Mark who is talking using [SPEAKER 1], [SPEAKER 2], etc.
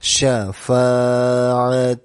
[SPEAKER 1] شفاعة.